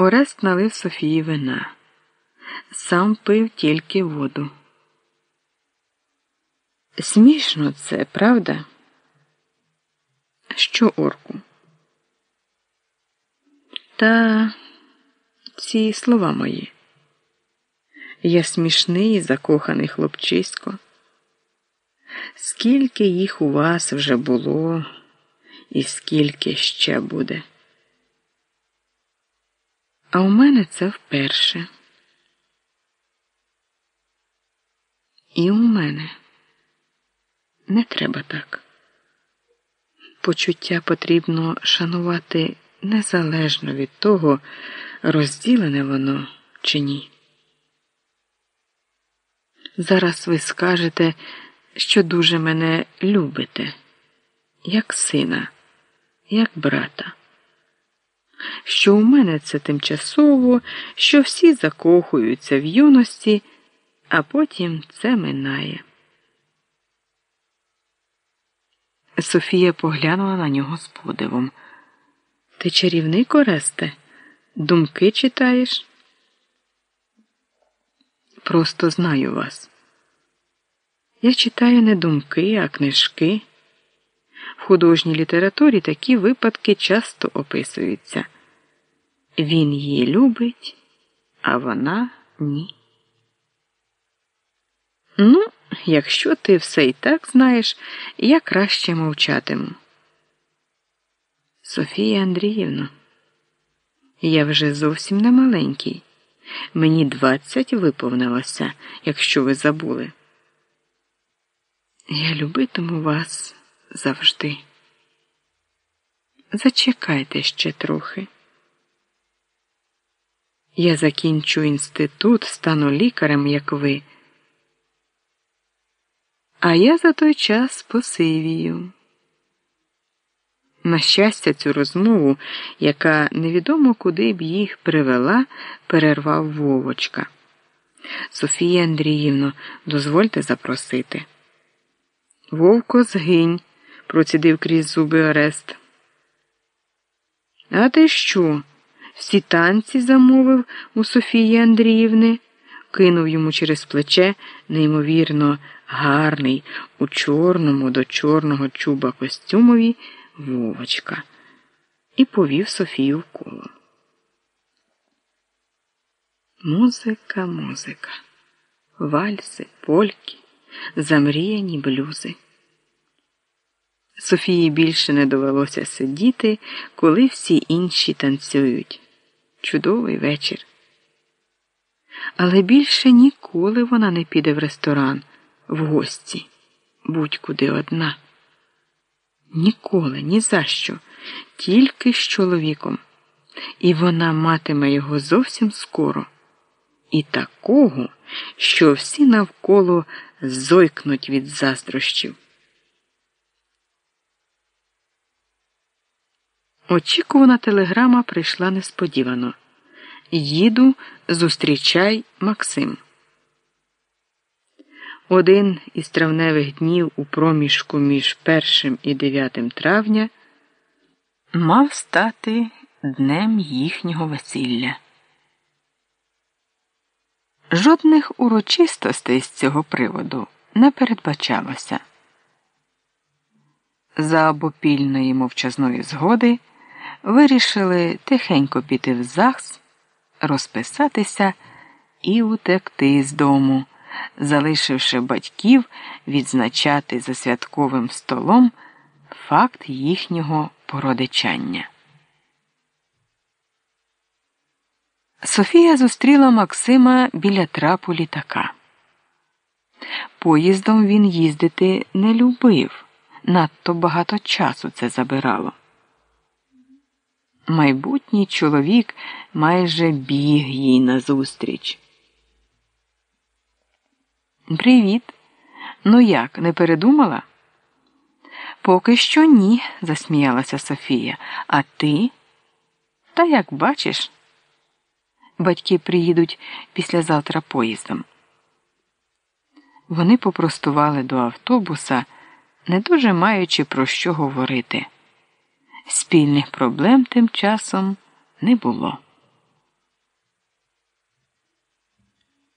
Орест налив Софії вина, сам пив тільки воду. Смішно це, правда? Що, орку? Та ці слова мої. Я смішний і закоханий хлопчисько. Скільки їх у вас вже було, і скільки ще буде. А у мене це вперше. І у мене не треба так. Почуття потрібно шанувати незалежно від того, розділене воно чи ні. Зараз ви скажете, що дуже мене любите, як сина, як брата що у мене це тимчасово, що всі закохуються в юності, а потім це минає. Софія поглянула на нього з подивом. Ти чарівник Оресте? Думки читаєш? Просто знаю вас. Я читаю не думки, а книжки. В художній літературі такі випадки часто описуються. Він її любить, а вона ні. Ну, якщо ти все і так знаєш, я краще мовчатиму. Софія Андріївна, я вже зовсім не маленький. Мені двадцять виповнилося, якщо ви забули. Я любитиму вас завжди. Зачекайте ще трохи. Я закінчу інститут, стану лікарем, як ви. А я за той час посивію. На щастя, цю розмову, яка невідомо куди б їх привела, перервав Вовочка. Софія Андріївно, дозвольте запросити. Вовко згинь, процідив крізь зуби Орест. А ти що? Всі танці замовив у Софії Андріївни, кинув йому через плече неймовірно гарний у чорному до чорного чуба костюмові Вовочка і повів Софію в коло. Музика, музика, вальси, польки, замріяні блюзи. Софії більше не довелося сидіти, коли всі інші танцюють. Чудовий вечір. Але більше ніколи вона не піде в ресторан, в гості, будь-куди одна. Ніколи, ні за що, тільки з чоловіком. І вона матиме його зовсім скоро. І такого, що всі навколо зойкнуть від заздрощів. Очікувана телеграма прийшла несподівано. Їду, зустрічай Максим. Один із травневих днів у проміжку між першим і 9 травня мав стати днем їхнього весілля. Жодних урочистостей з цього приводу не передбачалося. За обопільної мовчазної згоди вирішили тихенько піти в ЗАГС, розписатися і утекти з дому, залишивши батьків відзначати за святковим столом факт їхнього породичання. Софія зустріла Максима біля трапу літака. Поїздом він їздити не любив, надто багато часу це забирало. Майбутній чоловік майже біг їй назустріч. Привіт. Ну як, не передумала? Поки що ні, засміялася Софія. А ти? Та як бачиш, батьки приїдуть післязавтра поїздом. Вони попростували до автобуса, не дуже маючи про що говорити. Спільних проблем тим часом не було.